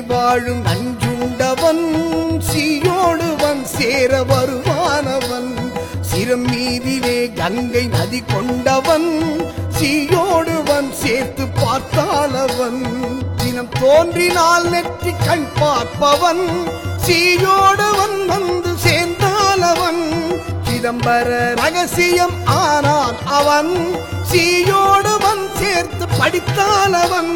வாழும் நஞ்சுண்டவன் சீயோடுவன் சேர வருவானவன். சிரம் மீதிலே கங்கை நதி கொண்டவன் சீயோடுவன் சேர்த்து பார்த்தாலவன் தினம் தோன்றினால் நெற்றி கண் பார்ப்பவன் சீயோடுவன் வந்து சேர்ந்தாலவன் சிதம்பர ரகசியம் ஆனான் அவன் சீயோடுவன் சேர்த்து படித்தாலவன்